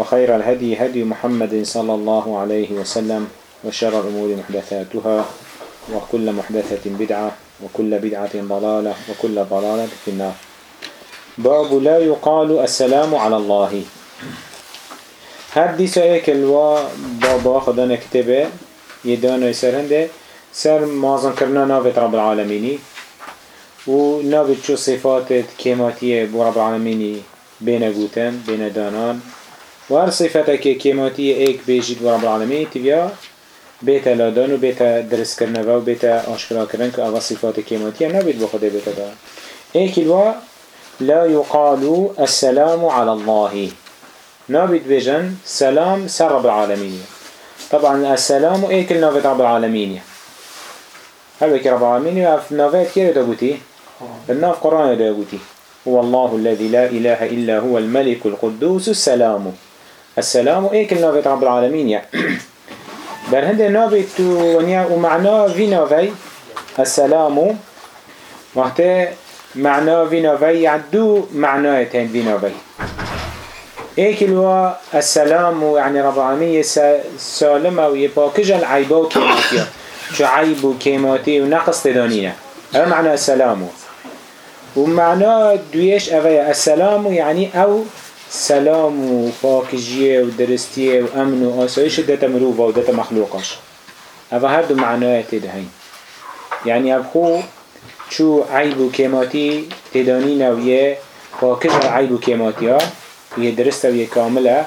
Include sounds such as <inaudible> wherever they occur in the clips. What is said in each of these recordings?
وخير الهدي هدي محمد صلى الله عليه وسلم وشر الأمور محدثاتها وكل محدثة بدعة وكل بدعة ضلالة وكل ضلالة في النار. باب لا يقال السلام على الله. دي سأيك الوا بابا خدانا كتبه يدانا يسرهنده. سر مازن کرنا ناوت رب العالميني. و ناوت شو صفات كيماتية بو رب العالميني بين بين دانان. و هر صفتك كيماتية ايك بيجيد بو رب العالمين تبيا بيت لادان و بيت درس کرنه و بيت آشكرا که اول صفات كيماتية نبيت بخده بيت دان ايك الوا لا يقال السلام على الله نابد بجن سلام سر رب العالمين طبعا السلام ايك النافت رب العالمين هل بك رب العالمين وف نافت كيف تقولي الناف قرآن تقولي هو الله الذي لا إله إلا هو الملك القدوس السلام السلام ايك النافت رب العالمين. بل هند نافت ونيا ومعناه في نافي السلام. وقت معناه في نافي يعدو معناه تين في نافي ايك الوا السلام يعني رب العالمين سالمة ويباكج العيبا وكيماتيا شو عيب وكيماتي ونقص تدانينا هذا معنى السلام. ومعنى دويش أغيى السلام يعني أو سلام وفاكجية ودرستية وأمن وآسايش داتا مروفة وداتا مخلوقش هذا هردو معنى تدهين يعني أبخو شو عيب وكيماتي تدانينا ويه فاكج العيب وكيماتيا ويه درسته ويه كاملة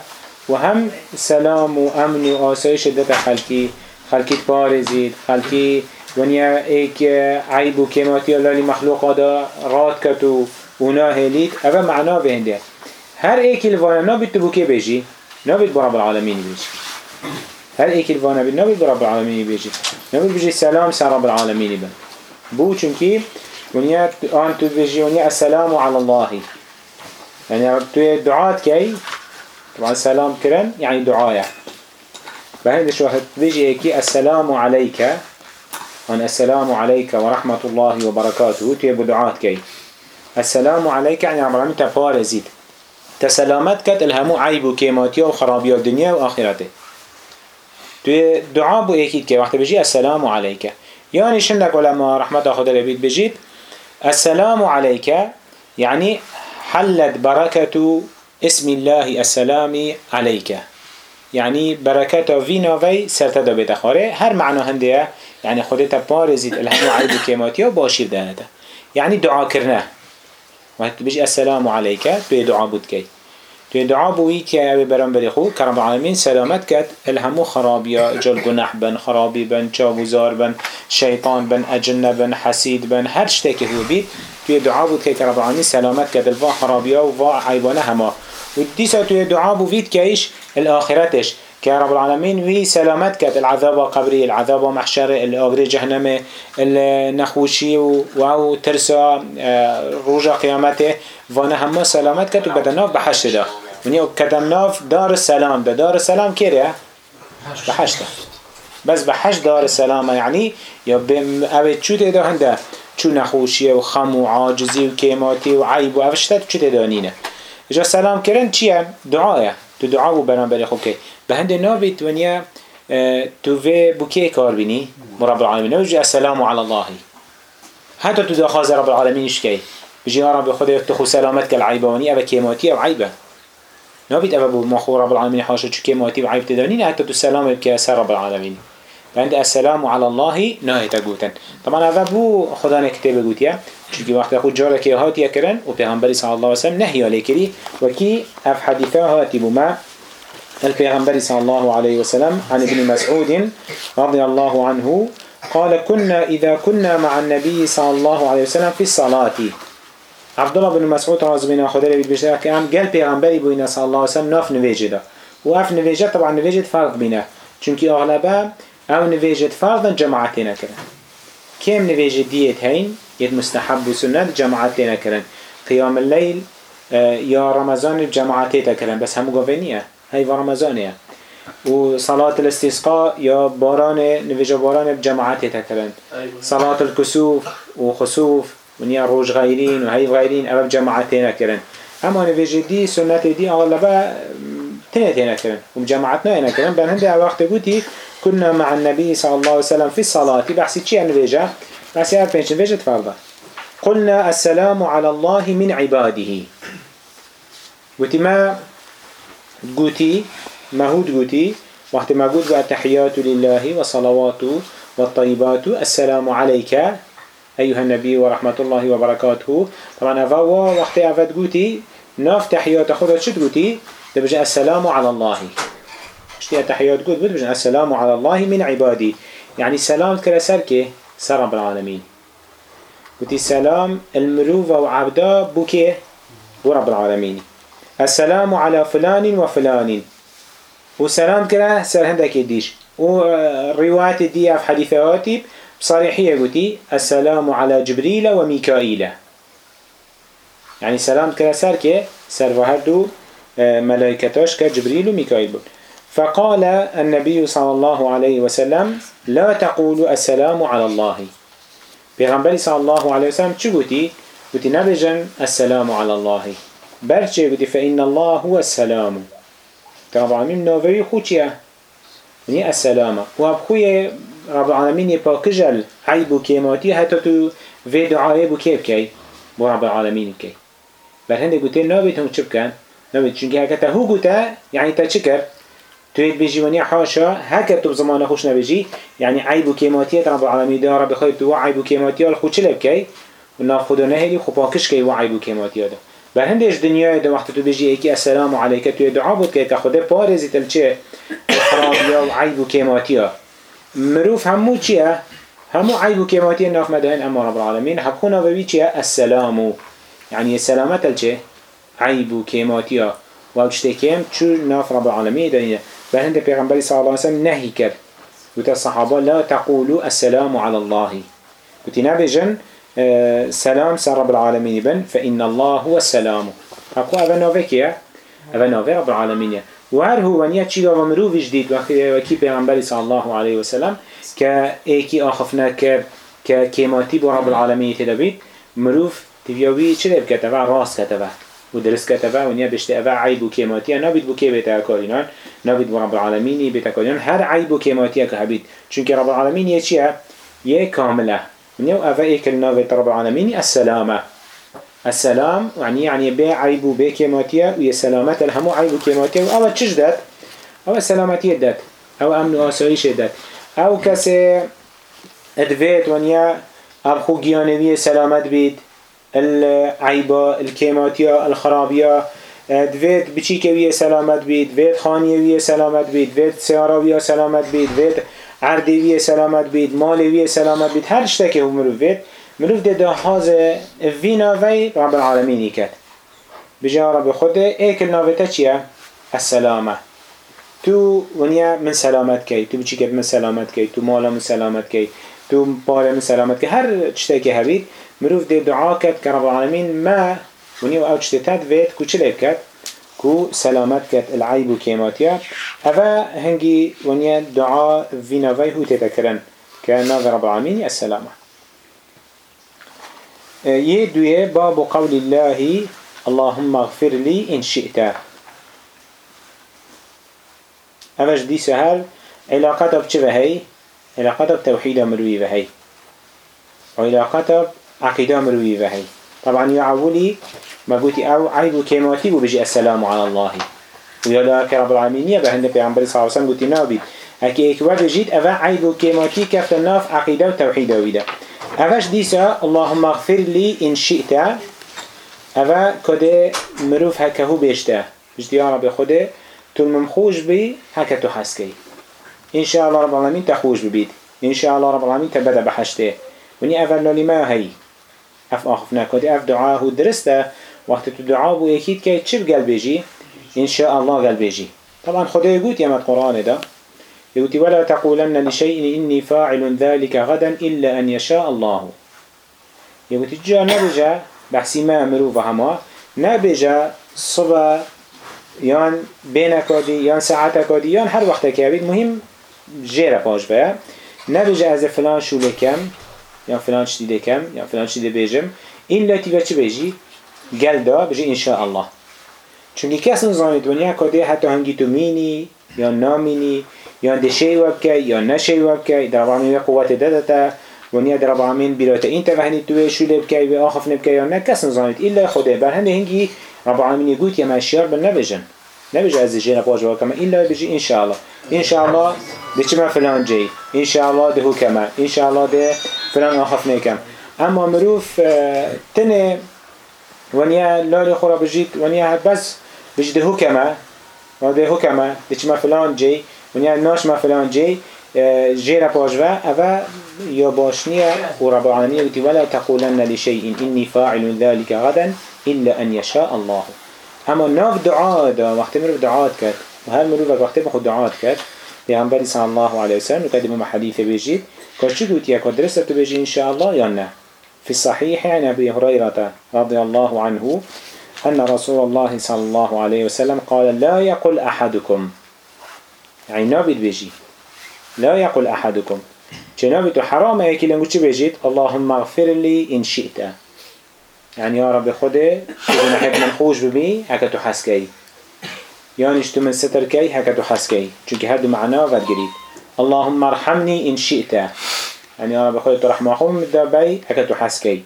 وهم سلام وأمن وآسايش داتا خلقي خلقی پارزید خلقی ونیا ایک عیب و کماتی الله مخلوق دا راد کت و اونا هلید اوه معنا بهنده هر ایک الوانا نابید تو بوکه بیجی نابید برب العالمین بیجی. هر ایک الوانا بید نابید برب العالمین بیجی. نابید بیجی سلام سر رب العالمین بید بو چونکی ونیا آن تو بیجی ونیا السلام على الله يعني تو دعات كي طبعا سلام كرن يعني دعايا بهندش واحد بيجي هيك السلام عليك أن السلام عليك ورحمة الله وبركاته تيبو دعات كي السلام عليك يعني عمر عمي تفارزيد تسلامت كت الهمو عيب وكيماتيا وخرابيا الدنيا وآخرته توی دعا بو ایکید که وقت بجی السلام علیکه. یعنی شندک علماء رحمت خدا لبید بجید السلام علیکه یعنی حلت برکتو اسم الله السلام علیکه. یعنی برکتا وی نووی سرطه دو بدخاره هر معنا هنده یعنی خودتا پارزید الهمو عیب و کماتیا باشیر دانتا یعنی دعا کرنه. وقت بيجي السلام عليك توي دعا بود كي توي دعا بوي كي أبي برام بريخو كرم العالمين سلامت كت الهمو خرابيا جل جناح بن خرابي بن شاوزار بن شيطان بن أجنة بن حسيد بن هر شتاكي هو بيت توي دعا بود كي كرم العالمين سلامت كت الفا خرابيا وفا عيبانه هما وديسا توي دعا بو فيت كيش الآخرتش كرب العالمين وي سلامت كت العذاب قبري العذاب محشر الأغري جهنم النخوشي و ترسا روجا قيامته وانا هم سلامت كت وبدناف بحشت ده ونيا كدمناف دار السلام ده. دار السلام كيريا بحشت بس بحشت دار يعني يا بم أبد شو تده هنده؟ شو نخوشي وخم وعاجزي وكيماتي وعيب وأفشتت شو تدانينه إجا سلام كرن چيه دعايا تو دعا بو برانبري خوكي بهند نابت ونيا تو في بوكي كار بيني رب العالمين نوجي السلام على الله. حتى تو دخاز رب العالمين شكي بجي يا رب خدا تخو سلامتك العيبة وني أبا كيماتي أو عيبة نابت أبا بو مخو رب العالمين حاشا شو كيماتي وعيب تدانين حتى تو سلام بك سر رب العالمين عند السلام على الله نهاية قوتن طبعا هذا بو خدا نكتب قوتيا چونكي وقت خود جارك هاتي كرن و پیغمبر صلى الله عليه وسلم نهي كري وكي اف حديثة هاتي البيغمبر صلى الله عليه وسلم عن ابن مسعود رضي الله عنه قال كنا إذا كنا مع النبي صلى الله عليه وسلم في الصلاة. عبد الله بن مسعود رضي الله عنه بيت بيشتغل كان قال بيغمبري بوينا صلى الله عليه وسلم ناف نواجده وأف نواجد طبعا نواجد فرق بينا چونكي أغلبها أو نواجد فرضا جماعتنا كرن كم نواجد ديت هين يد مستحب وسنة جماعتنا كرن قيام الليل يا رمضان الجماعتنا كرن بس هم قوانية هاي رمضانية وصلاة الاستسقاء يا باران نواجد باران بجماعتنا كرن صلاة الكسوف وخسوف ونيا روج غيرين وهي غيرين أبا بجماعتنا كرن أما نواجد دي سنة دي أغلبها تنتين كرن ومجماعتنا كرن بل هندي وقت قوتي كنا مع النبي صلى الله عليه وسلم في الصلاة. بحثي چي نفيجا بحثي هر پنج نفيجة فرضا قلنا السلام على الله من عباده. قلت ما هو قلتي وقت ما قلت التحيات لله وصلوات والطيبات. السلام عليك أيها النبي ورحمة الله وبركاته. طبعا أفوا وقت أفد قلتي ناف تحيات خودت شد قلتي تبجأ السلام على الله. اشتي تحيات بود بجن السلام على الله من عبادي. يعني سلام كلا سركي سر رب العالمين. قلت السلام المروفة وعبدا بوكي ورب العالمين. السلام على فلان وفلان وسلام كلا سر هندك يديش ورواية دي في حديثاتي بصريحية قلتي السلام على جبريل وميكائيل يعني سلام كلا سركي سر وهردو ملائكتاش كجبريل وميكائيل بود فقال النبي صلى الله عليه وسلم لا تقول السلام على الله پیغمبر صلى الله عليه وسلم چه گوتی؟ گوتی نبجن السلام على الله برچه گوتی فإن الله هو السلام رب العالمين نووي خو چيه؟ وني السلام و اب خوی رب العالمين يپاكجل عيب و كيماتي حتى تو في دعاية بو كيف كي بو رب العالمين كي بل هنده گوتی نوويت هم چه بكن؟ نوويت چونكي هكتا هو گوتا يعني تا چكر؟ تويت بيجي حاشا هكا تو بزمان خوش نبيجي يعني عيب وكيماتيات رب العالمين ده رب خير تو عيب وكيماتيات الخو چلب كي وناف خدا نهلي خو باكش كي وعيب وكيماتيات ده بل هندش دنيا ده وقت تو بيجي ايكي السلام عليك تو دعا بود كي كخدا بارزي تلچه خرابيا وعيب وكيماتيات مروف همو چيه همو عيب وكيماتيات ناف مدهن اما رب العالمين حبخونا ببي چيه السلام. يعني السلامة تلچه عيب وكيماتيات وابشتكيم چو ناف رب العالمين دنيا بهند پیغمبر صلى الله عليه وسلم نهي کرد. قلت الصحابة لا تقولوا السلام على الله. نبجن اه سلام سر رب العالمين بن فإن الله هو السلام أقول أبا نوفي كيا أبا نوفي رب العالمين وهر هو ونيا چيغا ومروف جديد وكي پیغمبر صلى الله عليه وسلم كأيكي آخفنا كر ككيماتي برب العالمين تدبيت مروف تبيوي چه بكتبه راس كتبه و درست كتبه ونیا بشته اوه عیب و کیماتیه نبید بو که بیتا کارینان نبید بو رب العالمینی بیتا کارینان هر عیب و کیماتیه که هبید چونك رب العالمین یه چیه؟ یه کامله اوه ایکل نابید رب العالمینی السلامة. السلام يعني يعني بي عيب وبي كيماتيا ويا سلامة الهمو عيب وكيماتيا أو تشج دات؟ أو سلامتية دات؟ أو أمن وآسايش دات؟ أو كسي أدفيت ونيا أبخو جيانوية سلامت بيت العيبة الكيماتيا الخرابية دوید بچی که ویه سلامت بید دوید خانیه ویه سلامت بید دوید سیاره ویه سلامت بید دوید عردی ویه سلامت بید مال ویه سلامت بید هر شته که مروف بید. مروف ده ده وینا وی رب العالمینی کد بجا رب خود ایکل ناویتا چیه؟ السلامه. تو ونیا من سلامت کی؟ تو بچی که من سلامت کی؟ تو مالا من سلامت کی؟ تو پاره من سلامت کی؟ هر چته که هبید. مروف دي دعا كد كرب العالمين ما ونيو او تشتتات فيت كو چلب كد كو سلامت كد العيب و كيماتيا هذا هنجي ونيا دعا فينا في هو تذكرن كان رب العالمين السلامة يدوي باب قول الله اللهم اغفر لي إن شئت. أفش دي سهل علاقة بچه بهي علاقة بتوحيد مروي بهي وعلاقة عقيدة مروي بهي طبعا يا ما قلتي أو عيب كيماتي وبيجي السلام على الله ويا لك رب العالمين يا بهند في عمبر صلى الله عليه وسلم قلتي نابي هكي اكوا بجيت أفا عيب كيماتي كفت الناف عقيدة وتوحيد ويدا أفاش ديسا اللهم اغفر لي إن شئت أفا كده مروف هكهو بيشتا بجد يا رب خده تل ممخوش بي هكا تحسكي إن شاء الله رب العالمين تخوش ببيت إن شاء الله رب العالمين تبدأ بحشته وني لولي ما هي أف آخفنا كده أف دعاه درسته. وقت تدعاه بو يكيد كي تشب قلبيجي إن شاء الله قلبيجي طبعا خده يقول يا القرآن ده يقول ولا تقولن لشيء إني فاعل ذلك غدا إلا أن يشاء الله يقول تجا نبجا بحسي ما مروفة هما نبجا صبا يان بينك ودي يان ساعتك ودي يان هر وقت كابيد مهم جيرا باش بيا نبجا از فلان شو لكم يان فلان شدي لكم يان فلان شدي بيجم إلا تيجا چه بيجي قل دا شاء الله چونکه کس نزانه دنیا کده حتی هنگی تو مینی یا نامینی یا دشی وبکه یا نشی وبکه در رب قوت دادتا ونیا در رب العالمین بیرات این توهنی توی شوله بکه و آخف نبکه یا نه کس نزانید الا خدا بر هنده هنگی رب العالمین يقول يا ماشيار بل نبجن نبج از جينا باج وكما إلا بيجي إن شاء الله إن شاء الله فلان جاي إن شاء الله ده كما إن شاء الله ده فلان آخف نيكم أما مروف تنه ونيا لا خورا بجيت ونيا بس بجي ده هو كما وده هو كما ده كما فلان جاي ونیا ناش ما فلان جی. جيرا باجوا أفا يا باشنية ورب العالمين قلت ولا تقولن لشيء إني فاعل ذلك غدا إلا أن يشاء الله. أما ناف دعاء دا. وقت مرو دعاء كات وهل مرو وقت بخد دعاء كات بيغنبري صلى الله عليه وسلم وكده ما حديث بيجيت كاش قلت يا كدرسة بيجي إن شاء الله يانا في الصحيح عن أبي هريرة رضي الله عنه أن رسول الله صلى الله عليه وسلم قال لا يقول أحدكم. يعني نابد بيجي. لا يقول أحدكم. جنابت حرام هيك لنقول چه بيجيت اللهم اغفر لي إن شئت. يعني يا رب خده إذا نحب من خوش ببي هكا تحسكي يعني اشتو من ستر كي هكا تحسكي چونك هذا معناه قد قريب اللهم ارحمني إن شئت. يعني يا رب خده ترحمه أخوه مدابي هكا تحسكي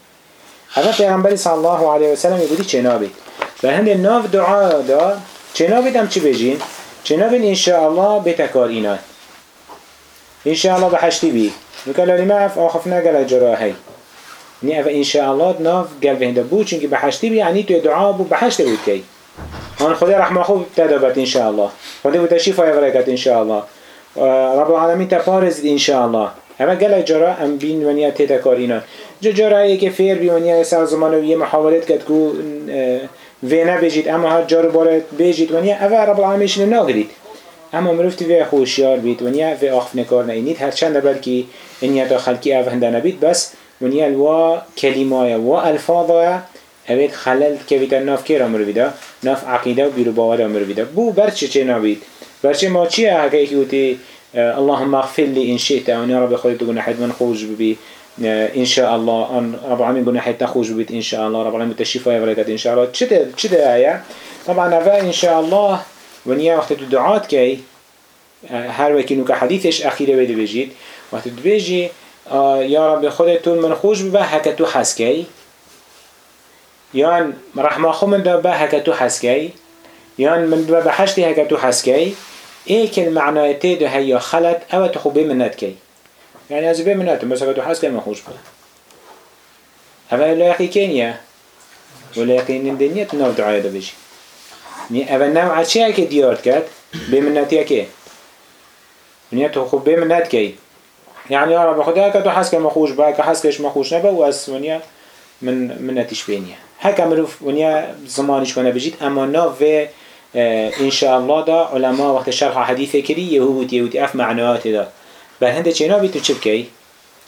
هذا پیغمبر صلى الله عليه وسلم يقولي چه نابد فهند الناف دعاء دا چه نابد هم چه بيجين چنابن إن شاء الله بتكار إنات إن شاء الله بحشتي بي نقول لي ما أف آخفنا قال جراحي ني أف إن شاء الله ناف قال بهنده بو چونك بحشتي بي يعني تو دعاء بو بحشتي بو كي أنا خدي رحمة خوب تدبت إن شاء الله خدي بتشيفة يغرقت إن شاء الله رب العالمين تفارز إن شاء الله اما قال جرا ام بين ونيا تذكر اینا جو جرایی که فیر بی ونیا سر زمان و یه محاولت کرد کو وینا بجید اما هر جارو بارد بجید ونیا اول رب العالمینش ناگرید. اما مرفتی وی خوشیار بید ونیا وی آخف نکار نینید. هر چند بلکی انیا تا خلکی او هنده نبید بس ونیا الوا کلمای و الفاظای اوید خلل که بیتا ناف که را مرویده ناف عقیده و بیرو باور مرویده بو برچه چه نبید؟ برچه ما چیه؟ هکه ایکی اللهم اغفر لي إن شئت يا رب قلنا حد من خوج ببي إن شاء الله أن رب العالمين حد تخوج ببيت إن شاء الله رب العالمين تشفى يا إن شاء الله كده كده آية طبعا هذا إن شاء الله ونيا وقت الدعاء كي هر وكينو كحديثش أخيرا بده بيجيت وقت بيجي يا رب خليت من خوج ببه هكتو حسكي يان رحمة خو من ده هكتو حسكي يان من بحشتي هكتو ايك المعنى تيدو هيا خلت او تخو بمنات كي يعني از بمنات بس اگه تو حس كي مخوش بلا اما لا يقي كينيا ولا يقين الدنيا تنو دعاية دو بيجي ني اما نوع چه اكي ديارت كات بمنات يكي نيا تخو بمنات كي يعني يا رب خدا اگه تو حس كي مخوش بلا اگه حس كيش مخوش نبا واس ونيا من مناتيش بينيا هكا مروف ونيا زمانش وانا بجيت اما ناف إن شاء الله دا علماء وقت شرح حديث كري يهود يهود أف معنوات دا. بل هنده چه نابي تو چه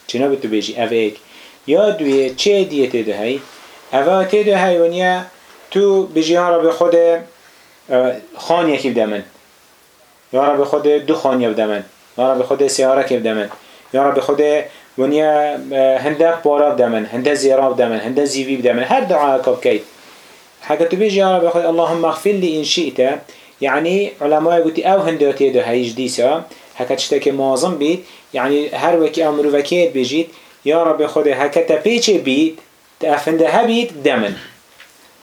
چه نابي تو بيجي أفيك يا دوية چه دية تده هاي أفا تده هاي ونيا تو بيجي يا رب خود خان يكيب دمن. يا رب خود دو خان دمن. يا رب خود سيارة كيب دمن. يا رب خود ونيا هنده باراب دمن هنده زيراب دمن هنده دمن. هر دعاء كب كيت حكا تبيج يا رب اللهم اغفر لي إن شئت يعني علماء قلت أو هندوتي ده هايج ديسا حكا معظم بيت يعني هر وكي أمر وكيت بيجيت يا رب أخوي حكا تبيج بيت تأفنده بيت دمن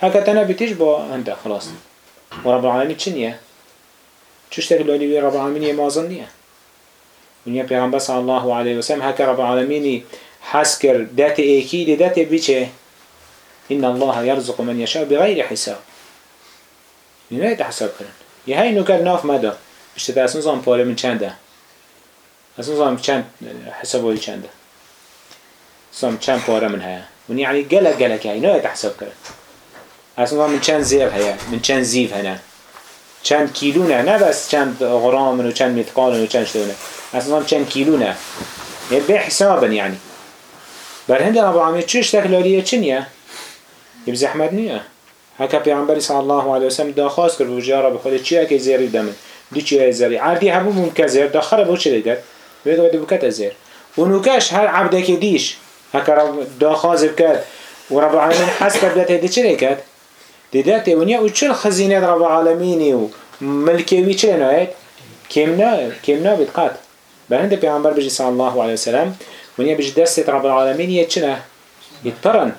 حكا تنا بيتش با هنده خلاص ورب العالمين چنية چوش تقول لي رب العالمين معظم نية ونیا پیغمبر صلی الله علیه و سلم هک رب العالمینی حس کرد دات ایکی دات بیچه إن الله يرزق من يشاء بغير حساب. نه حساب کرن یه های نوکر ناف مدا زمان پاره من چنده؟ اصلا زمان چند حسابوی چنده؟ زمان چند پاره من هیا ونی یعنی گله گله که نه حساب کرن اصلا من چند زیر هیا من چند زیف هنه چند کیلو نه؟ نه بس چند غرام و چند مثقال و چند شتونه اصلا چند کیلو نه؟ یه به حسابا یعنی بر هند رب العالمین چش تکلالیه چنیه یه زحمت نیه. هکا پیامبری صلی الله علیه و سلم داخواست کرد بوجه رب خود چیه که زیری دمن دی چیه زیری؟ عردی همون ممکن زیر داخل بو چه دیگر بگه بده بکت زیر. و نوکش هر عبده که دیش هکا رب داخواست کرد و رب العالمین حس کرد دته دی چه کرد دیدته ونیا و چه خزینه رب العالمینی و ملکوی چه نهید کم نه کم نه بتقات بهند پیامبر بجی صلی الله علیه و سلم ونیا بجی دست رب العالمین یه چه نه؟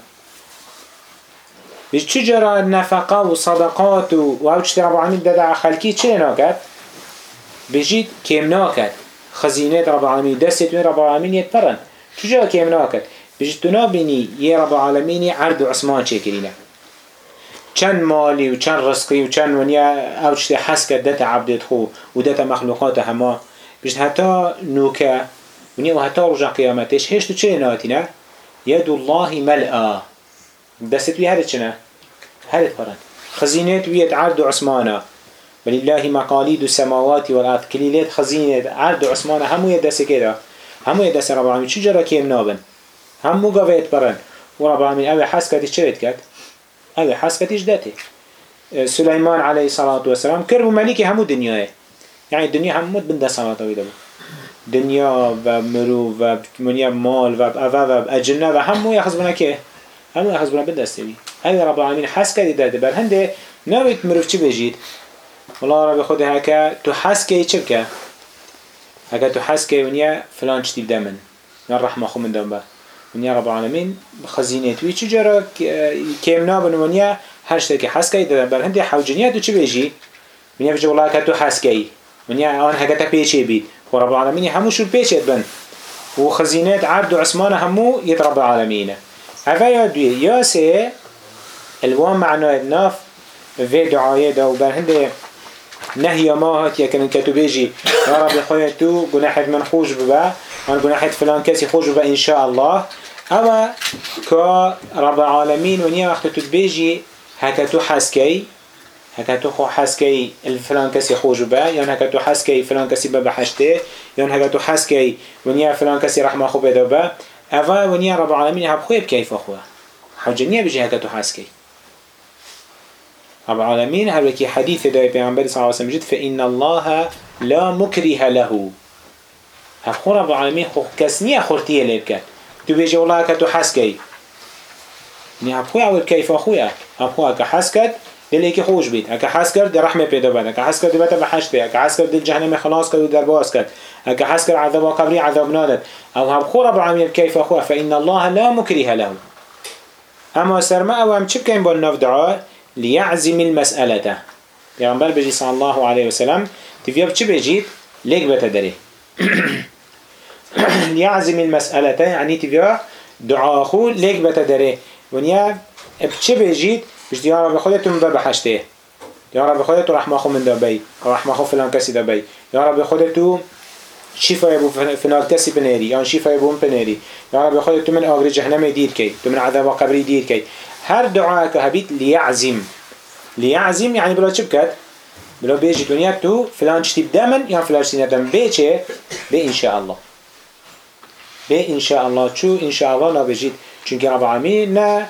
بيش چجرا نفقه و صدقات و او چطر رب دادا خلقی چه ناکد؟ بجید کم ناکد خزینه رب العالمین من رب العالمین يتطرن چجرا کم ناکد؟ بجید تو نابینی یه رب العالمین عرض و عثمان چه کرینه چند مالی و چند رزقی و چند ونیا او حس کرد دت عبدت خو و دت مخلوقات هما بجید حتی نوکه ونیا و حتی رجع قیامتش هشتو چه ناتینه؟ يد الله ملأ دست وی هر چنه هر فرن خزينات ويت عرض عثمانه ولله مقاليد السماوات والارض كليلات خزينه عرض عثمانه همو يدس كده همو يدس رب العالمين چه جرا كيم نابن؟ همو قويت برن ورب العالمين اوه حس كتش چويت كت اوه حس كتش داته سليمان عليه الصلاة والسلام كربو ملكي همو دنياه يعني الدنيا همو بنده صلاة ويدا دنيا و مرو و منيا مال و اوه و اجنه و همو يخزبونه که همون اخذ بنا بدستوي هذا رب العالمين حس كده داده بر هنده نويت مروف چه بجید والله رب خود هكا تو حس كي چه بكا هكا تو حس كي ونيا فلان چتي بدمن من؟ رحمة خو من دنبا ونيا رب العالمين خزينتوي چه جرا كيم نابن ونيا هر شتا كي حس كي داده بر هنده حوجنيا تو چه بجي ونيا بجي والله هكا تو حس كي ونيا آن هكا تا بيچه بيد ورب العالمين همو شو بيچه بن. وخزينات عبد وعثمان همو يد رب العالمين هفا یا دوی یا الوان معنای ناف في دعایه دا و بر هنده. نهي ما هات يكن كتو بيجي يا رب خويا تو جناحت من خوش ببا من جناحت فلان كاسي خوش ببا إن شاء الله أما كا رب العالمين ونيا وقت تبيجي هكا تو حسكي هكا تو خو حسكي الفلان كاسي خوش ببا يعني تو حسكي فلان كاسي ببا حشته؟ تو حسكي ونيا فلان كاسي رحمة خو بدا اوه و نیا رب العالمین هب خوی بکیف خواه حجنیه بجه هکتو حس کی رب العالمین هر وکی حدیث دای پیغمبر صلی اللہ علیہ وسلم جد فإن الله لا مکره له هب خو رب العالمین خو کس نیا خورتیه لیب کد تو بجه اولا هکتو حس کی نی هب خوی کیف خویه هب خوی هکتو حس کد دلی که خوش بید اگه حس کرد رحمه پیدا بده اگه حس کرد بته به حشت اگه حس کرد دل جهنم خلاص کرد و در باز کرد اگه حس کرد عذاب قبری عذاب نادد او هم خور رب العالمین کیف اخوه فإن الله لا مكره له اما سرما او هم چه بکن با النفدعا ليعزم المسألة. پیغمبر بجی صلی الله علیه وسلم تفیاب چه بجید لیک بته داره ليعزم المسألة. يعني تفيا دعاء خو ليك بتدري ونيا بچه بجید بيش يا رب خودتون ببا بحشته يا رب خودتو رحمه خو من دابي او رحمه خو فلان كسي دابي يا رب خودتو شفا يبو فلان كسي بنيري يعني شفا يبو بنيري يا رب خودتو من آغري جهنم دير كي تو من عذاب قبري دير كي هر دعاء هبيت ليعزم ليعزم يعني بلا چبكت بلا بيجي دنيا تو فلان چتي بدمن يعني فلان چتي ندم بيچه بي ان شاء الله بي ان شاء الله شو ان شاء الله نبجيت چونك رب العالمين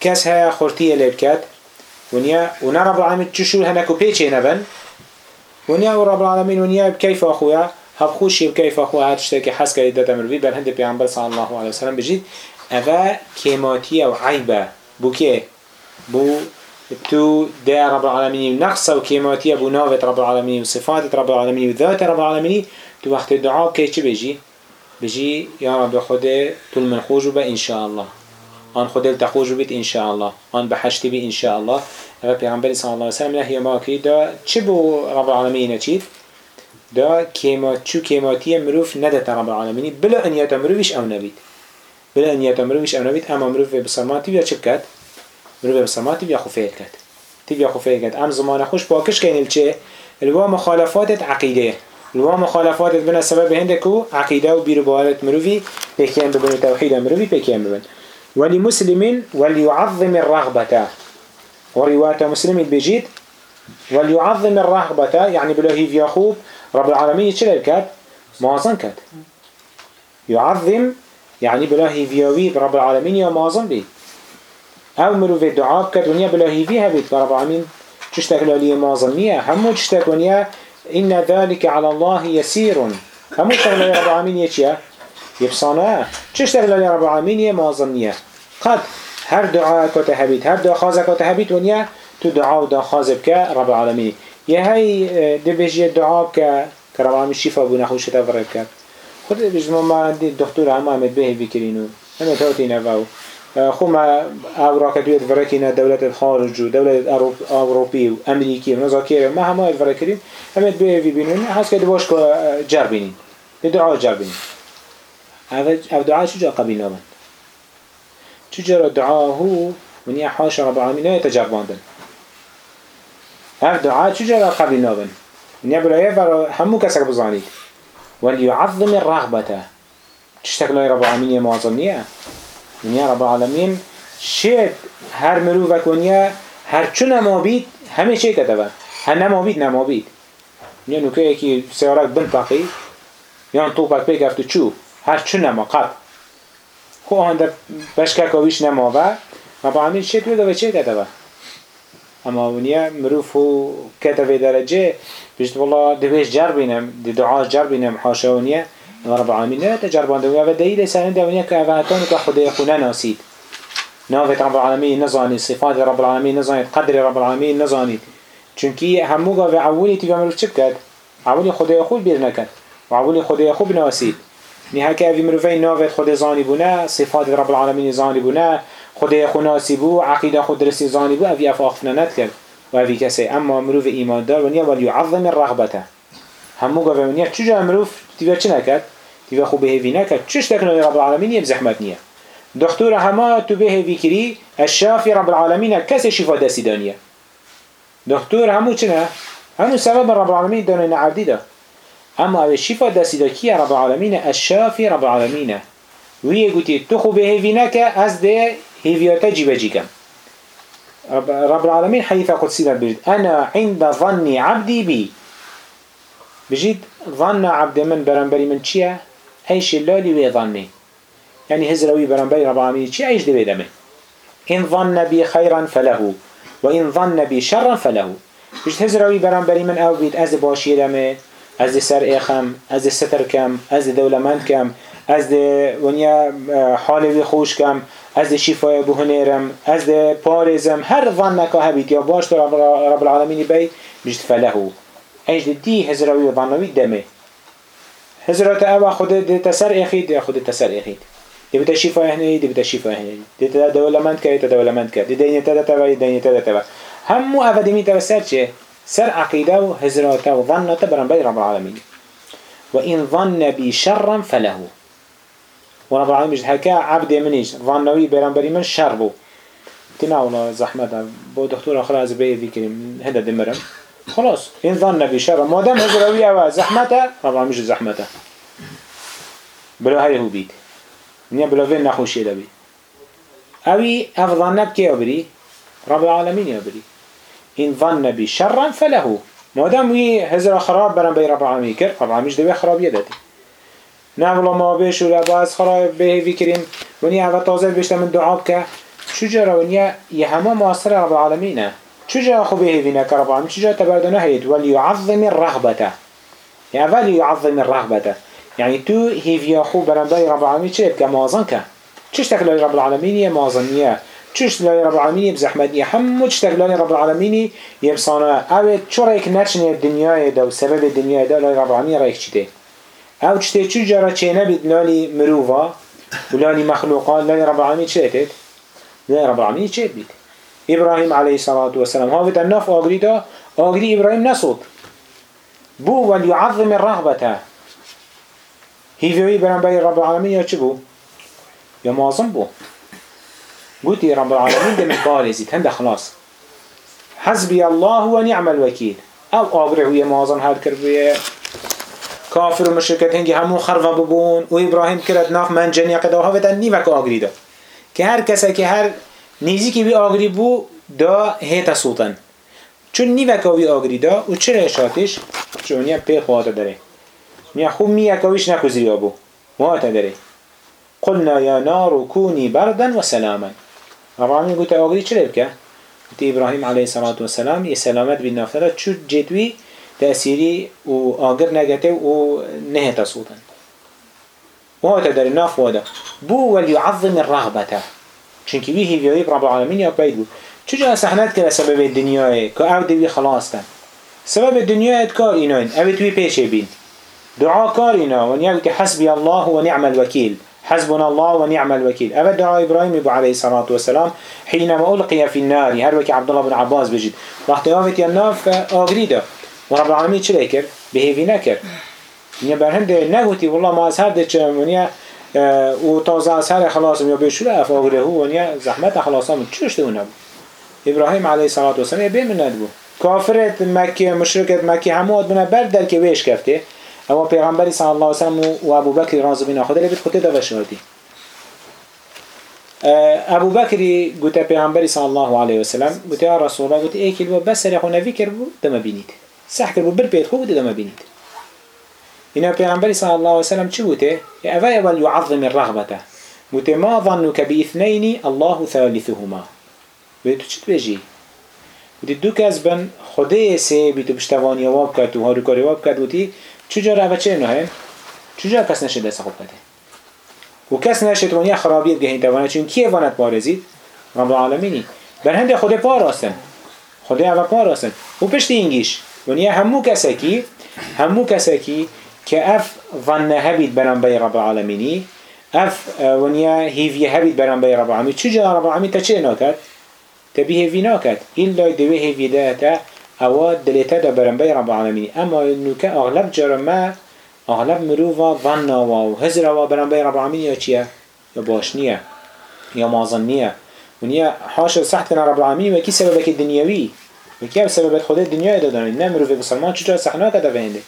کس ها خورتیه لیب کد ونیا و رب العالمین چشول هنکو پیچه نبن ونیا و رب العالمین ونیا بکیف اخویا هب خوشی بکیف اخویا هر تشتی که حس کرد داده مروی بر هند پیامبر صلی الله علیه وسلم بجید اوه کیماتیه و عیبه بو که بو تو ده رب العالمين نقص وكيماتية بو نافت رب العالمين وصفات رب العالمين وذات رب العالمين تو وقت الدعاء كي بيجي بيجي يا رب خده طول من خوش با إن شاء الله آن خود تخوش بید ان شاء الله آن بحشتی بی ان شاء الله و پیغمبر صلی الله علیه و سلم نهی ما دا چه بو رب العالمین چید؟ دا كيمات شو كيماتية مروف ندت رب العالمين بلا أن يتمروفش أو نبيت بلا أن يتمروفش أو نبيت أما مروف بصماتي بيا شبكت مروف بصماتي بيا خفيل كت تبيا خفيل كت أم زمان خوش باكش كين الچه الوا مخالفات عقيدة الوا مخالفات بنا سبب هندكو عقيدة وبيربوالت مروفي بكيان ببن توحيد مروفي بكيان ببن ولمسلم وليعظم الرغبة. ورواية مسلم بجيت وليعظم الرغبة يعني بلوهي في يخوب رب العالمين يتشل الكات معظم كات. يعظم يعني بلوهي فيوي رب العالمين يا معظم بي. أو مرو في دعاء كات ونيا بلوهي فيها بيت رب العالمين. تشتك لولي معظمية همو تشتك ونيا؟ إن ذلك على الله يسير. همو تشتك لولي رب العالمين يتشيا يبصانا. تشتك لولي رب العالمين يا معظمية قد هر دعاء كتهبيت هر دعاء خازة كتهبيت ونيا تو دعاء ودعاء خازة بك رب العالمين يا هاي دبيجي دعاء بك كرب العالمين شفاء بنا خوش تفرق بك خود بجمع ما عندي الدكتور هم عمد به بكرينو هم توتي نفاو خو ما اوراق دويت فرقينا دولة الخارج ودولة أوروبي وأمريكي ونزاكير ما هم الفرقين هم به بينون حس كده باش جربينين دعاء جربينين او دعاء شو جا قبيل نابن چجرا دعا هو ونیا حاشا رب العالمین يتجرباندن اف دعا چجرا قبل نابن. ونیا بلايه برا همو كسك بزانيد وليعظم الرغبة تشتكلا رب العالمين معظم نيا ونیا رب العالمين شيت هر مروفك ونیا هر چو نمابید همه چه كتبه هر نمابید نمابید. ونیا نوكه يكي سيارك بنطقي يان طوبك بيك افتو چو؟ هر چو نما قط. خو آنده بشکر کاویش نماوه. رب العالمین چه توی و چه کتبه اما ونیا مروف و کتبه درجه. بجد والله دویش جر بینم دی دعا جر بینم حاشا ونیا رب العالمین نه تجربان دو و دلیل سرین دونیا که اوهتان که خدای ناسید. نافت رب العالمین نزانید صفات رب العالمین نزانید قدر رب العالمین نزانید. چونکی همو گاوه اولی تیوه مروف چه کرد؟ اولی خدای خود بیر نکرد و اولی خدای خوب ناسید. هکه اوی مروفه ناوت خود زانی بونه صفات رب العالمین زانی بونه خود خناسی بو عقیده خود درستی زانی بو ند کرد و اوی کسی اما مروف ایمان دار ونیا ولی یعظم الرغبته همو گفه ونیا چجا مروف تیوه چه نکرد؟ تیوه خوب بهوی نکرد چش تکنه رب العالمین یه بزحمت نیه دكتور هما تو بهوی کری الشافي رب العالمین کسی شفا دستی دانیه دكتور همو چنه؟ همو سبب رب العالمین دانه نعبدی ده أما أو شفا دستی دا کیه رب العالمین الشافی رب العالمین ویه گوتی تو خوب هیوی نکه أز ده هیویاتا جیبه جیکم رب, رب العالمین حدیث قدسی دا بجد. أنا عند ظن عبدی بی بجد ظن عبد من برنبری من چیه؟ ایش اللالی وی ظنی يعني هزروي برنبري رب العالمين چی ایش دوی دمه إن ظن بي خيرا فله وإن ظن بي شرا فله. بجد هزروي برنبري من أو بيت أز باشي دمه از سر ایخم از ستر کم از دولمند کم از ونیا حال وی خوش کم از شفای بهنیرم از پارزم هر ظن نکا هبید یا باش رب العالمین بی بجد فلهو. ایش دی هزراوی و ظنوی دمه. هزرات او خود دیتا سر ایخید یا خود تسر ایخید دی بتا شفای هنی دی بتا شفای هنی دی تا دولمند کرد تا دولمند کرد دی دینی تا تا دینی تا تا همو افدیمی تا سر چه؟ سر عقيدة وهزراته وظنته برنبي رب العالمين وإن ظن بي شرا فله ورب العالمين هكا عبد منيش ظنوي برنبري من شربو تنا والله زحمة بو دكتور آخر از بيه ذكرين هذا دمرم. خلاص. إن ظن بي شرا ما دام هزراوي أو زحمته رب العالمين زحمته بلو هاي هو بيت نيا بلو فين نخوشي لبي أوي أفظنك كي أبري رب العالمين يبري إن ظن بي شرا فله. ما دام هزر خراب برن بي رب العالمين كر رب العالمين دوي خراب يدتي الله ما بيش ولا خراب به فكرين ونيا هذا تازل بيشت من دعاء بك شو جرى ونيا يهما مؤثر رب العالمين شو جرى خو به فينا كرب العالمين شو جرى تبردنا هيد وليعظم الرغبة يعني وليعظم الرغبة يعني تو هيفيا خو برن بي رب العالمين شو يبقى مازنك چش تكلا رب العالمين يا مازنية چش لای رب العالمین بزحمتی همه چش لای رب العالمینی یمسانه او چرا یک نچنه دنیای دا و سبب دنیای دا لای رب العالمین را یک چیده. او چته چو جرا چه نبید لالی مروفا؟ و لالی مخلوقات لای رب العالمین چه اتید؟ لای رب العالمین چه بید؟ ابراهیم علیه الصلاة والسلام ها ویت النف آگری دا؟ آگری ابراهیم نسود. بو وليعظم الرغبة هيفوي برنبي رب العالمين يا چبو يا معظم بو؟ قلتي رب العالمين ده من بارزيت هنده خلاص حسبي الله ونعم الوكيل او آبره ويا معظم هاد كربية كافر ومشركت هنگي همو خرفا ببون. و ابراهيم ناف من جنيا قد وها فتن نيوك آگري که هر کسی که هر نیزی که بو دا هیتا سلطن چون نیوک آوی آگری دا و چرا اشاتش؟ چون نیا پی خواهد داره. نیا خوب می اکاویش نکوزی آبو مواتا داره. قلنا یا نار کونی بردا و سلاما. رب العالمین گوتا آگری چرا بکه قلت إبراهيم عليه الصلاة والسلام يسلامت بالنافذة شو جدوي تأثيري وآجر نجته ونهت صوتا وهو تدري ناف ودا بو وليعظم الرغبة چونكي ويه في رب العالمين يا بيدو شو جا سحنات كلا سبب الدنيا كأو دي خلاص تن سبب الدنيا كار إنين أو توي بيش بين دعاء كار إنا ونيا حسبي الله ونعم الوكيل حسبنا الله ونعم الوكيل أبدا دعاء إبراهيم عليه الصلاة والسلام حينما ألقي في النار هر عبد الله بن عباس بجد وقت يافت يناف آغريدا ورب العالمين چه لكر؟ بهيفي نكر نيا برهند نگوتي والله ما از هر ده چه ونيا و تازه از هر خلاصم یا بشوره اف آغره هو ونيا زحمت خلاصم چوش ده نبو إبراهيم عليه الصلاة والسلام من ندبو كافرت مكة مشركت مكة همو بنا برد در که ویش کفته اما پیغمبری صلی الله علیه وسلم و ابو بکر راضی بین خدا لبید خود دا وشوردی ابو بکری گوته پیغمبری صلی الله علیه وسلم گوته یا رسول الله گوته ای کلمه بس سر خو نوی بو دم بینید. صح کر بو بر پیت خو دم بینید. اینا پیغمبری صلی الله علیه وسلم چی گوته؟ اول اول يعظم الرغبه گوته ما ظنك باثنين الله ثالثهما. بيتو چت بجی؟ گوته دو کس بن خدا سه بیتو پشتوانی واب کرد و هارو کاری واب کرد گوتی چجا رو چه نه چجا کس نشد دست خوب کده و کس نشد ونیا خرابیت گهین توانه چون کیه وانت پارزید رب العالمینی. بر هنده خود پاراستن خود اول پاراستن و پشت اینگیش. ونیا همو کسکی همو کسکی که اف ظن هبید برام بی رب العالمینی. اف ونیا هیوی هبید برام بی رب العالمین چجا رب العالمین؟ تا چه ناکد تبی هیوی ناکد ایلا دوی هیوی داتا اواد دلتا دا برنبي رب العالمين اما انو که اغلب جرمه اغلب مروفا ظننا و هزر و برنبي رب العالمين یا چیه یا باش نیه یا مازن نیه ونیا حاشا صحت کنا رب العالمين وكي سببك الدنيوي وكي سببت خود الدنيا دادن نه مروفا بسلمان چجا سحنا کده فهنده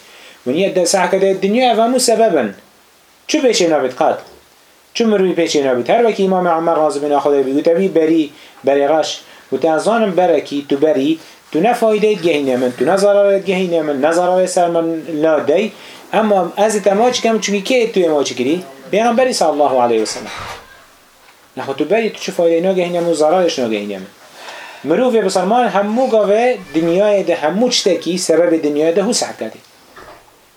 ونیا ده سح کده الدنيا فهمو سببا چو بيشه نابد قد چو مروی پیچه نابد هر وكي امام عمر رازو بنا بگو تبی بری بری غش و تنظانم برکی تو بری تو نه فایده گهینه من تو نه ضررت گهینه من نه ضرر سر من لا دی اما از تما چی کم؟ چونی که توی ما چی کری پیغمبری صلی الله علیه و سلم نخو تو بری تو چه فایده اینا گهینه من و ضررش نا گهینه من. مروف بسرمان همو گاوه دنیای ده همو چتکی سبب دنیای ده هو سحکتی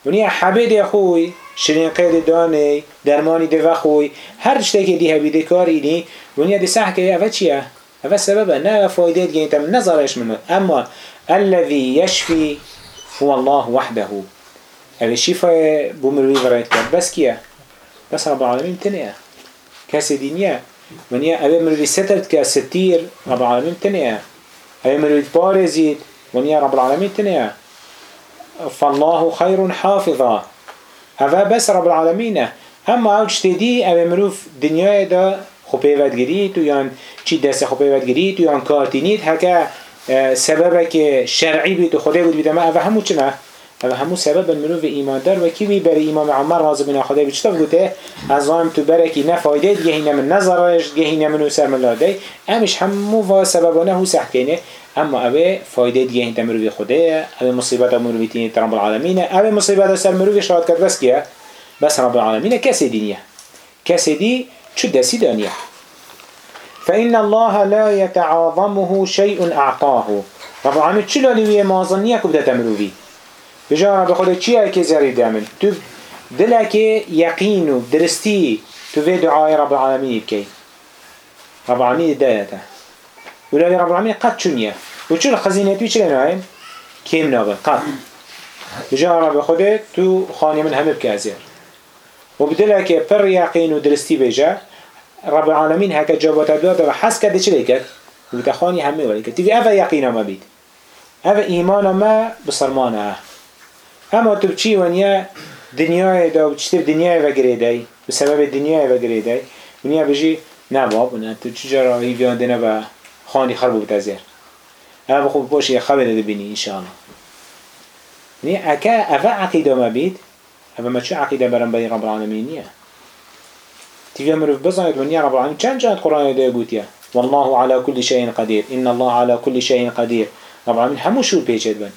ونیا حبید خوی شرین قید دانه درمانی ده خوی هر چتکی دی هبیده کار اینی ونیا ده سحکه اوه چیه؟ هذا سبب نا فائدة جينتا من نظرش منه؟ أما الذي يشفي هو الله وحده. الشفاء بمروي فرأيت كان بس كيا؟ بس رب العالمين تنيا. كاس دنيا من يا؟ أبي مروي سترت كستير رب العالمين تنيا. أبي مروي بارزيد من يا؟ رب العالمين تنيا. فالله خير حافظا. هذا بس رب العالمين. أما أوج تدي أبي مروف دنيا ده خو پیوت گرید و یان چی دست خو پیوت گرید و یان کارتینید هکا سببه که شرعی بید و خدا بود بیدم اوه همو چنه؟ اوه همو سبب منو به ایمان در و کی بر امام عمر رازو بنا خدا بید چطور گوته از آم تو بره که نفایده هینه من نظرش هینه منو سر ملاده. امش همو و سببانه هو سحکینه اما اوه فایده دیگه منو به خدا اوه مصیبت به تینی رب العالمین. اوه مصیبت سر به شهاد کرد. بس کیه؟ بس رب کسی دینیه کسی دی شو دسي دانيا فإن الله لا يتعاظمه شيء أعطاه. رب العالمين شو لاني مازنية كبدا تمرو بجا رب خود چي اكي زري دامن تو دلك يقين درستي تو في دعاء رب العالمين بكي. رب العالمين دايته ولا رب العالمين قد شنيا وشو الخزينة؟ تو چلين هاين كيم نابن قد. بجا رب خود تو خاني من هم بكازير وبدلك بر يقين ودرستي بيجا رب العالمين هكا جابت دادا وحس كده چه ليكت وتخاني همه وليكت تيجي أفا يقين ما بيت أفا إيمان ما بصرمانه اما تو بچی ونیا دنیای دا و چطور دنیای وگره دی بسبب دنیای وگره دی ونیا بجی نه باب نه. تو چجا راهی بیانده نه با خانی خربو بتازیر اما بخوب باشی خبر بینی انشاءالله. نی اکا افا عقیده ما بید اما ما چه عقیده برن برنبري رب العالمين نية تيجي مروف بزنت من رب العالمین چند جهت قرآن ده گوتیه والله على كل شيء قدير إن الله على كل شيء قدير رب العالمين همو شو بيجد بن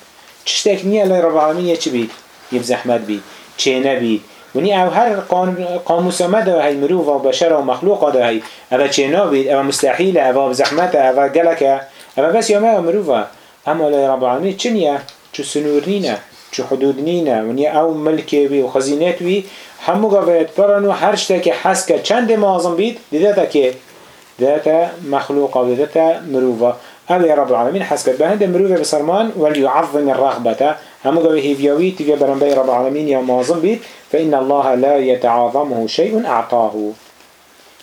چشتك نية رب العالمين يچ بيت يبزحمت بي چه نبي ونی أو هر قان قاموس ما ده هاي مرو و بشر و مخلوق ده هی اما چه نابید اما مستحیل اما زحمت اما گلکه اما بس یا مرو اما لا رب العالمين چنیه چو سنور چو حدود نينا وني او ملكي بي وخزينات بي همو گاوید پرانو هر شته که حس کرد چند معظم بید دیده تا که دیده تا مخلوق و دیده تا مروفا اوی رب العالمین حس کرد به هند مروفا بسرمان وليعظم الرغبة همو گاوی هیویاوی تیوی برنبه رب العالمین یا معظم بید فإن الله لا يتعاظمه شيء أعطاه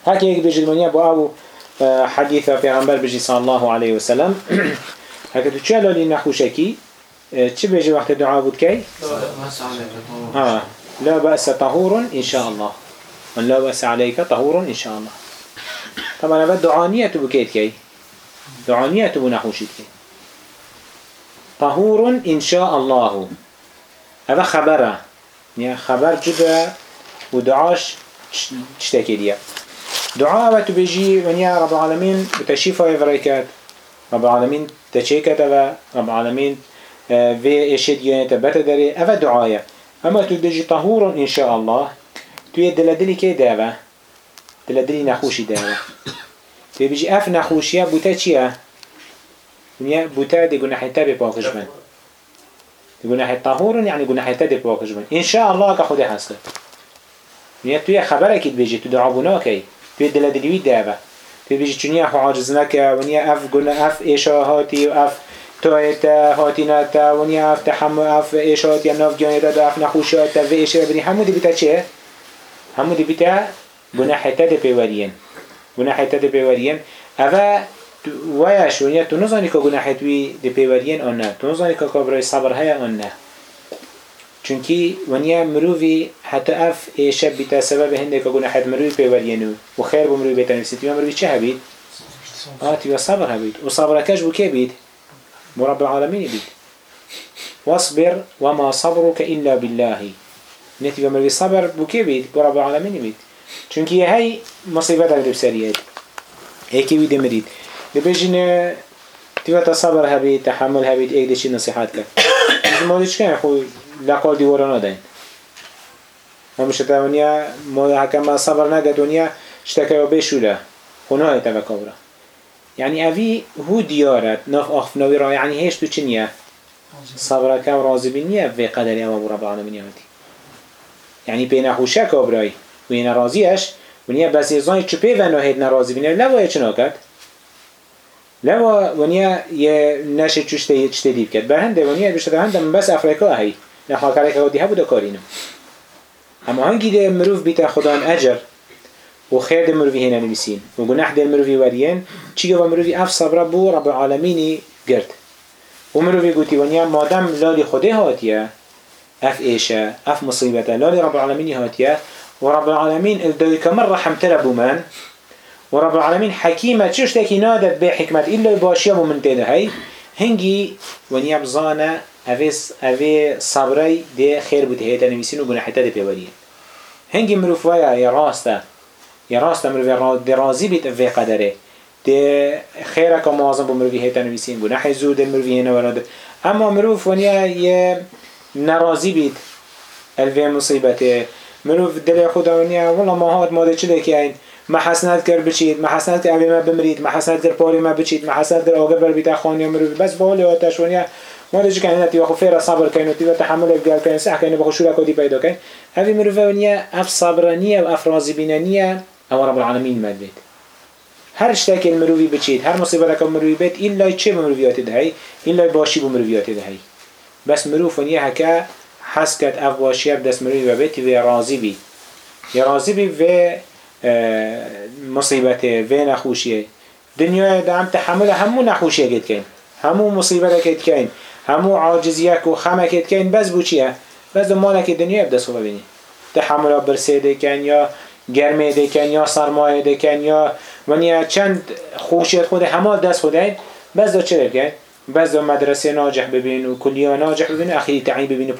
هكي يك بيجي المنيا بو أبو حديثة في غنبر بيجي الله عليه وسلم هكي تشعلو لي نخوشكي چه بيجي وقت دعا بود كي؟ ها لا بأس طهور إن شاء الله. من لا بأس عليك طهور إن شاء الله. طبعا هذا دعانية بكيت كي. دعانية بنحوشيت كي. طهور إن شاء الله. هذا خبره. يعني خبر جدا ودعاش تشتكي ليه دعاء بيجي من يا رب العالمين بتشيفه يفريكات. رب العالمين تشيكت رب العالمين في اشد ينتبت داري أفا دعايا اما تو دجي طهور ان شاء الله تو دلدلی که داوه دلدلی نخوشی داوه تو بيجي اف نخوشیه بوتا چیه؟ ونیا بوتا دی گناحی تبی پاکش بند دی گناحی طهور يعني گناحی تبی پاکش بند ان شاء الله که خودی هسته. ونیا توی خبره کید بیجی تو دعابونا کی؟ توی دلدلیوی چونیه خو عاجز نکه ونیا اف گناه اف اشاهاتی و اف تویت هاتینات ونیا اف تحمل اف ایشات یا ناف جانی داد اف نخوشات و ایش بری همو دی بیتا چه؟ همو دی بیتا گناه تد پیورین گناه تد پیورین اوه ویش ونیا تو نزانی که گناه توی دی پیورین آن نه. تو نزانی که کابرای صبر های آن نه. چونکی ونیا مروی حتی اف ایشه بیتا سبب هنده که گناه مروی پیورینو و خیر بمروی بیتا نفسی. تیما مروی چه هبید؟ آه تیوا صبر هبید. و صبر کش بو که بید؟ ورب العالمين بيك واصبر وما صبرك إلا بالله. نتي من الصبر بكي بيت برب العالمين بيت چونك هاي مصيبتك دي بسريات هيكي بيدي مريد لبجن تيوتا صبر هبي تحمل هبي ايك دي شي نصيحاتك <coughs> ما ديش كان أخوي لقال دي ورانا دين همش تاونيا ما حكما صبر نقد ونيا اشتكى وبيشولا خنوه تبكابره يعني أبي هو ديارت نف أخفناوي را يعني هيش تو چنية صبرك وراضي بنية في قدر أبو رب العالمين يعني بين خوشك أبراي وين راضيش ونيا بس يزاي چپه ونو هيد نراضي بنية لوا يچناكت لوا ونيا يه نشه چشته ديب كت برهنده ونيا بشته هنده من بس أفريقا هي نخوا كارك هودي هبو دا كارينو اما هنگی ده مروف بیتا خدان اجر. و خیر دل مروی هنه نمیسین و گناه دل مروی ورین چی مروی اف صبر بو رب العالمینی گرد. و مروی گوتی ونیا مادم لالی خوده هاتیه. اف ایشه اف مصیبته. لالی رب العالمینی هاتیه. و رب العالمین الدوی کمر رحم تربو من. و رب العالمین حکیمه. چش تکی نادت به حکمت؟ ایلا باشیه بو من تیده هی. هنگی ونیا بزانه اوه اوه صبری ده خیر بوده. هیتا نمیسین و گناحیتا ده پیوریه هنگی مروف ویا یا یا راست مروی درازی بیت في قدره. ده خیره که معظم با مروی هیتا نویسین گناه زود مروی هینا اما مروف ونیا یه نرازی بیت الوی مصیبته. مروف دل خدا ونیا والله ما هاد ماده چه لکی این؟ ما حسنات بچید ما حسنات ما بمرید ما حسنات کر پاری ما بچید ما حسنات کر آگر بر بیت خانی بس بالی آتش ونیا ما دیگه کنه نتی خو فیر صبر کنه تی تحمل افگار کنه سح کنه بخو شورا کدی پیدا کنه هذه مروف ونیا اف صبرانیه و اف راضی بینانیه او رب العالمين مد بيت هر اشتاك المروي بچيت هر مصيبتك المروي بيت إلا چه بمرويات دهي إلا باشي بمرويات دهي بس مروف ونيا هكا حسكت اف باشي بدس مروي بيت في راضي بي يا راضي بي في مصيبته في نخوشيه دنيا دعم تحمل همو نخوشيه قد كين همو مصيبتك قد كين همو عاجزيك وخمك قد كين بس بو چيه بس مالك بدست خو ببینی. تحمل برسه دکن یا گرمه دکن یا سرمایه دکن یا ونیا چند خوشیت خود همه دست خود بس دو چه بکن بس مدرسه ناجح ببین و کلیه ناجح ببین و اخیری تعیین ببین و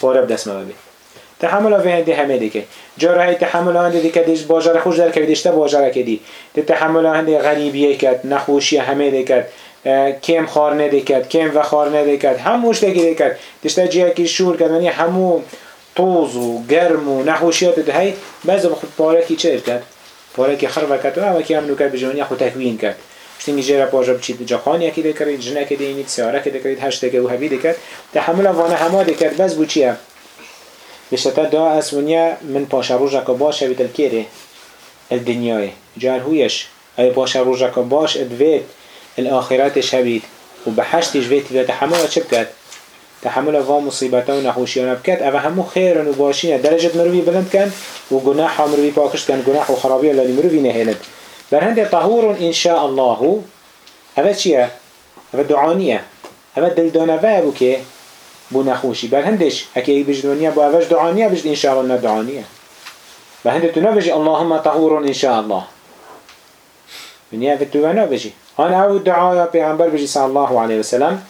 پارا, بدست ما ببین. تحمل في هندي همه که جاره های تحمل هندي که دیش باجر خوش در کردیش تا باجر کدی تحمل هندي غریبیه کد نخوشی همه کد کم خار ندکد کم و خار ندکد هموش دکی دکد دشتا جیه که شور کد همو طوز و گرم و نخوشیات ده هی بعض خود پاره کی چه کرد پاره کی خرب کرد و اما کی هم نکرد بجوانی خود تکوین کرد. شتی میجه را پاجا بچید جهان یکی دکرید جنه که دینید سیاره که دکرید هشت که و هبی دکرد. تحمل وانه همه دکرد. بس بو چیه؟ بشتا دا اسونیا من پاشا روژا که باشه بیت الکیره الدنیای جار هویش. ای پاشا روژا که باش ادوید الآخراتش هبید و بحشتش بيت و تحمل چه بكت تحمل و مصیبتا و نحوشیانا بكت او همو خيرا و باشين درجة مروی بلند كان و گناح مروی پاکشت كان گناح و خرابی اللي مروی نهلد بر هنده طهور ان شاء الله او چیه؟ او دعانیه او دلدانه و ابو که بو نخوشی. بر هندش اكي اي بجدونيا بو اوش دعانية بجد ان شاء الله دعانية بر هند تو نبجي اللهم طهور ان شاء الله من يا تو نبجي انا او دعايا پیغمبر بجي صلى الله عليه وسلم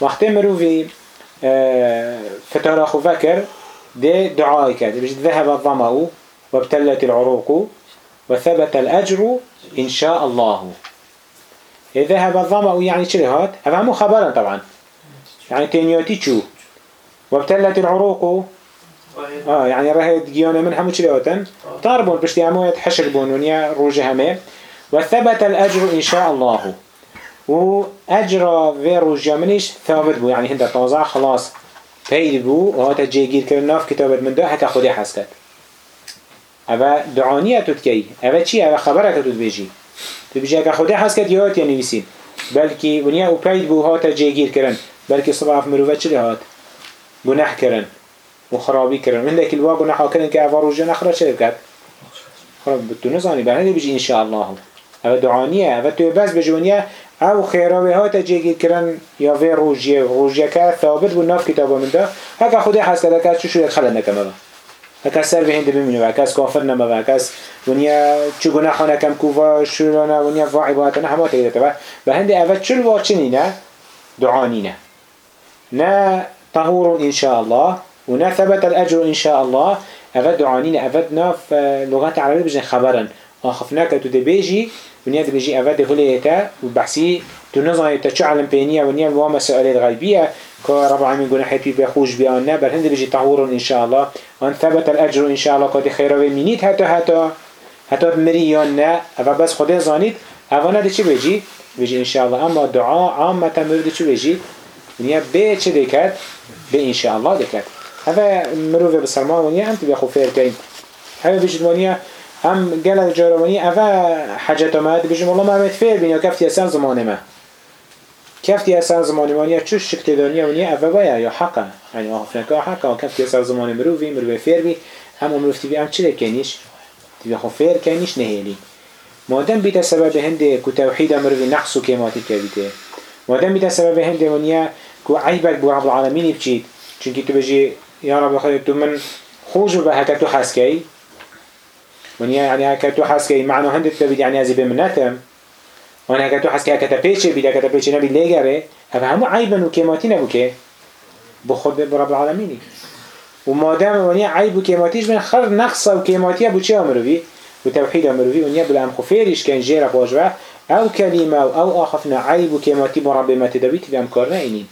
وقت مروفي فترة خو فكر دي دعاي كده بجد ذهب الظمأ وابتلت العروق وثبت الأجر إن شاء الله. ذهب الظمأ يعني شرهات هذا مو خبرا طبعا. يعني تنيوتي شو؟ وابتلت العروق. آه يعني رهد جيانا من همو چلياتن طاربون بشتي همو يتحشر بون ونيا روجه همه وثبت الأجر إن شاء الله. وأجر في روجه منش ثابت بو يعني هنده طازع خلاص بيد بو وهاتا جيگير كرن ناف كتابت من ده هكا خودي حسكت اوه دعانية تتكي اوه چي اوه خبرك تتبيجي تبيجي هكا خودي حسكت يهات ينويسين بلكي ونيا و بيد بو هاتا جيگير كرن بلكي صباح مروفة چلي هات گناه کرن و خرابی کرن من دکی الوا گناه کرن که اوار روزه نخرا چه کرد؟ خراب بتو نزانی. بهنده بجی انشاءالله. او دعانیه. او تو بس بجونیه او خیراوی ها تجیگی کرن یا وی روزیه روزیه که ثابت بود ناف کتابا من ده هکا خودی حس کرده که چو شوید خلد نکمه هکا سر به هنده بمینه و کس کافر نمه و کس ونیا چو گناه خانه کم کوفا شروعنا ونیا فاعی باتنه همه تگیده به هنده اول چل واچنی نه؟ دعانی نه. نه طهور إن شاء الله ثبت الأجر إن شاء الله أفد دعانين أفدنا في لغات عربية بجن خبرا آخفناك تدبيجي ونيا دبيجي أفد هليتا وبحسي تنظم تشعلم بينيا ونيا الوام سؤال الغيبية كرب العالمين قلنا حيث بيخوش بيانا بل هند بيجي طهور إن شاء الله وأن ثبت الأجر إن شاء الله قد خير ومنيت حتى حتى حتى مريانا أفا بس خده زانيت أفانا دي چه بيجي بيجي إن شاء الله أما دعاء عامة مرد چه بيجي ونيا بي چه ديكت به إن شاء الله دكت هذا مروفه بسرمان ونيا أنت بيخو فير كين هذا بيجد ونيا هم قال الجارة هذا حاجة ما بيجد والله ما. عملت فير بين كفتي أسان زمان ما كفتي أسان زمان ونيا شو شكت دنيا ونيا أفا بايا يا حقا يعني أخفنك حقا وكفتي أسان زمان مروفي مروفه فير بي هم بي أم چه كينيش تبي خو فير كينيش نهيلي مادام بيت سبب هنده كتوحيد مروفي نقص كيماتي كبيته مادام بيت سبب هنده ونيا كو عيبك بو رب العالمين بچيت چونكي تو بجي يا رب خير تو من خوش تو حسكي ونيا يعني هكا تو حسكي معنى هندت تبيد يعني ازي بمنتم وانا هكا تو حسكي هكا تبيتش بيد هكا تبيتش نبي ليگره هكا همو عيبا وكيماتي نبو كي بخود برب العالمين ومادام ونيا عيب وكيماتيش من خر نقصة وكيماتية بو چه امروي وتوحيد امروي ونيا بلا ام خفيرش كان جيرا باجوه او كلمة او اخفنا عيب وكيماتي برب ما تدبيت في امكارنا اينين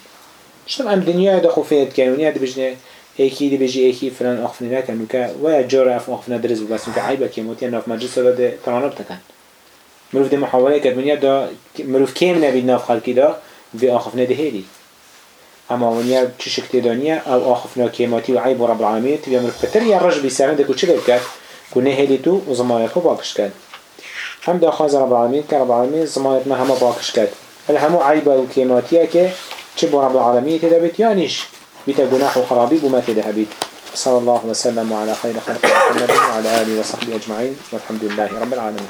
شتم ام دنیا دخو کن ونیا دی بجنه ایکی دی بجی ایکی فلان آخفنی نکن نکه و جار اف آخفنه درز بس نکه عیبه که موتی ناف مجلس داده ترانب تکن. مروف دی محاوله کرد ونیا دا مروف کم نبید ناف خلکی دا بی آخفنه ده هیدی اما ونیا چه شکتی دانیه او آخفنه کیماتی و عیب و رب العالمین تبیا مروف پتر یا رج بی سرنده کو چه کرد؟ کو نه هیدی تو و زمانت خو باکش کرد. هم دا خواز رب العالمین که رب العالمین زمانت ما همه باکش کرد. همو عیبه و کیماتیه که چه بو رب العالمين تدبت يانيش بيتا جناح وخرابي بما صلى الله وسلم على خير خلق محمد وعلى آله وصحبه أجمعين. والحمد لله رب العالمين.